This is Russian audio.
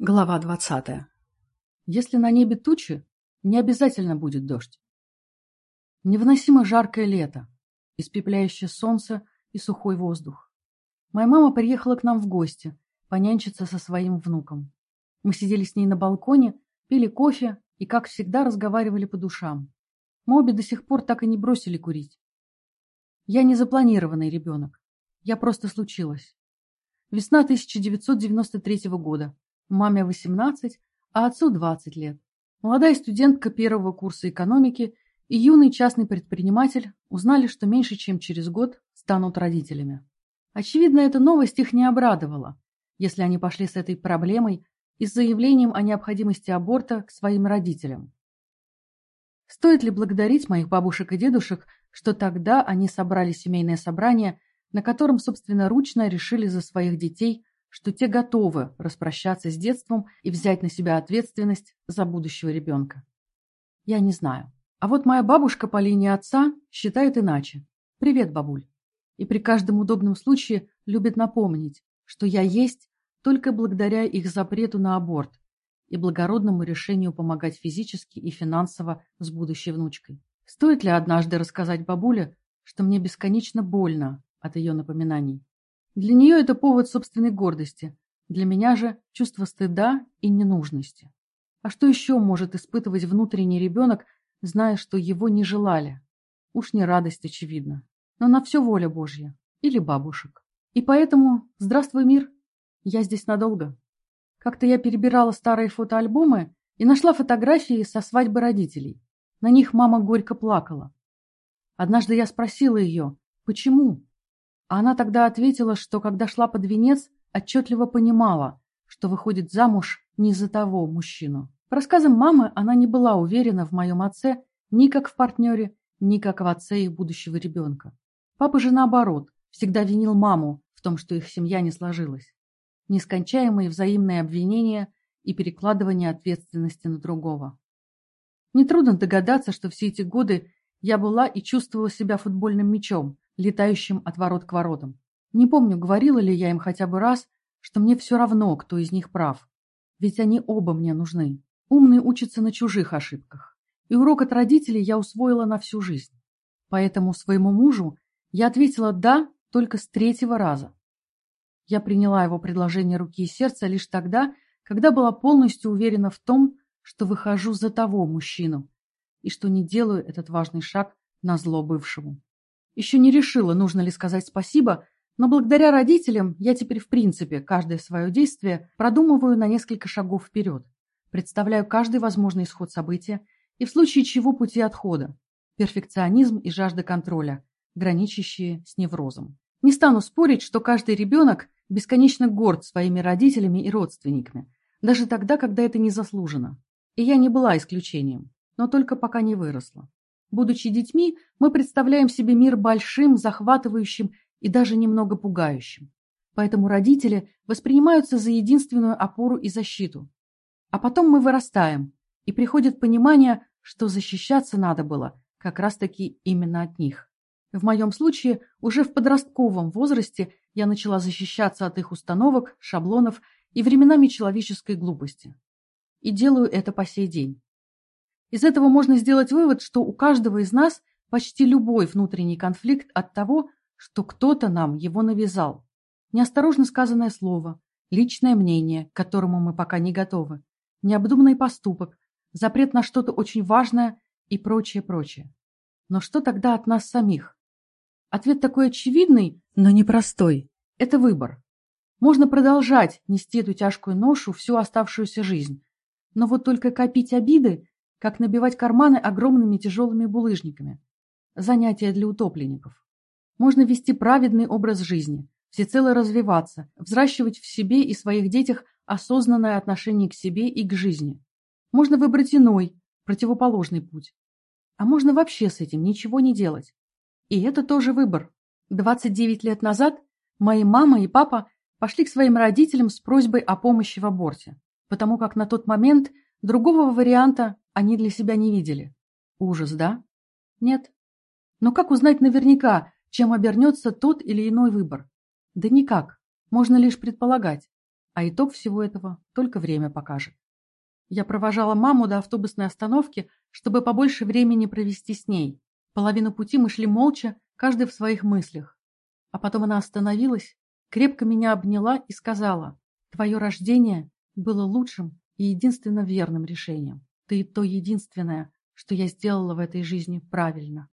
Глава двадцатая. Если на небе тучи, не обязательно будет дождь. Невыносимо жаркое лето, испепеляющее солнце и сухой воздух. Моя мама приехала к нам в гости, понянчиться со своим внуком. Мы сидели с ней на балконе, пили кофе и, как всегда, разговаривали по душам. Мы обе до сих пор так и не бросили курить. Я не запланированный ребенок. Я просто случилась. Весна 1993 года. Маме 18, а отцу 20 лет. Молодая студентка первого курса экономики и юный частный предприниматель узнали, что меньше чем через год станут родителями. Очевидно, эта новость их не обрадовала, если они пошли с этой проблемой и с заявлением о необходимости аборта к своим родителям. Стоит ли благодарить моих бабушек и дедушек, что тогда они собрали семейное собрание, на котором собственноручно решили за своих детей что те готовы распрощаться с детством и взять на себя ответственность за будущего ребенка. Я не знаю. А вот моя бабушка по линии отца считает иначе. Привет, бабуль. И при каждом удобном случае любит напомнить, что я есть только благодаря их запрету на аборт и благородному решению помогать физически и финансово с будущей внучкой. Стоит ли однажды рассказать бабуле, что мне бесконечно больно от ее напоминаний? Для нее это повод собственной гордости, для меня же чувство стыда и ненужности. А что еще может испытывать внутренний ребенок, зная, что его не желали? Уж не радость, очевидно. Но на все воля Божья. Или бабушек. И поэтому, здравствуй, мир, я здесь надолго. Как-то я перебирала старые фотоальбомы и нашла фотографии со свадьбы родителей. На них мама горько плакала. Однажды я спросила ее, почему? Она тогда ответила, что когда шла под венец, отчетливо понимала, что выходит замуж не за того мужчину. По рассказам мамы, она не была уверена в моем отце ни как в партнере, ни как в отце их будущего ребенка. Папа же наоборот, всегда винил маму в том, что их семья не сложилась. Нескончаемые взаимные обвинения и перекладывание ответственности на другого. Нетрудно догадаться, что все эти годы я была и чувствовала себя футбольным мячом, летающим от ворот к воротам. Не помню, говорила ли я им хотя бы раз, что мне все равно, кто из них прав. Ведь они оба мне нужны. Умный учится на чужих ошибках. И урок от родителей я усвоила на всю жизнь. Поэтому своему мужу я ответила «да» только с третьего раза. Я приняла его предложение руки и сердца лишь тогда, когда была полностью уверена в том, что выхожу за того мужчину и что не делаю этот важный шаг на зло бывшему. Еще не решила, нужно ли сказать спасибо, но благодаря родителям я теперь в принципе каждое свое действие продумываю на несколько шагов вперед, представляю каждый возможный исход события и в случае чего пути отхода, перфекционизм и жажда контроля, граничащие с неврозом. Не стану спорить, что каждый ребенок бесконечно горд своими родителями и родственниками, даже тогда, когда это не заслужено. И я не была исключением, но только пока не выросла. Будучи детьми, мы представляем себе мир большим, захватывающим и даже немного пугающим. Поэтому родители воспринимаются за единственную опору и защиту. А потом мы вырастаем, и приходит понимание, что защищаться надо было как раз-таки именно от них. В моем случае уже в подростковом возрасте я начала защищаться от их установок, шаблонов и временами человеческой глупости. И делаю это по сей день. Из этого можно сделать вывод, что у каждого из нас почти любой внутренний конфликт от того, что кто-то нам его навязал. Неосторожно сказанное слово, личное мнение, к которому мы пока не готовы, необдуманный поступок, запрет на что-то очень важное и прочее, прочее. Но что тогда от нас самих? Ответ такой очевидный, но непростой. Это выбор. Можно продолжать нести эту тяжкую ношу всю оставшуюся жизнь. Но вот только копить обиды как набивать карманы огромными тяжелыми булыжниками. Занятие для утопленников. Можно вести праведный образ жизни, всецело развиваться, взращивать в себе и своих детях осознанное отношение к себе и к жизни. Можно выбрать иной, противоположный путь. А можно вообще с этим ничего не делать. И это тоже выбор. 29 лет назад мои мама и папа пошли к своим родителям с просьбой о помощи в аборте, потому как на тот момент другого варианта они для себя не видели. Ужас, да? Нет. Но как узнать наверняка, чем обернется тот или иной выбор? Да никак. Можно лишь предполагать. А итог всего этого только время покажет. Я провожала маму до автобусной остановки, чтобы побольше времени провести с ней. Половину пути мы шли молча, каждый в своих мыслях. А потом она остановилась, крепко меня обняла и сказала, «Твое рождение было лучшим и единственно верным решением. Ты то единственное, что я сделала в этой жизни правильно».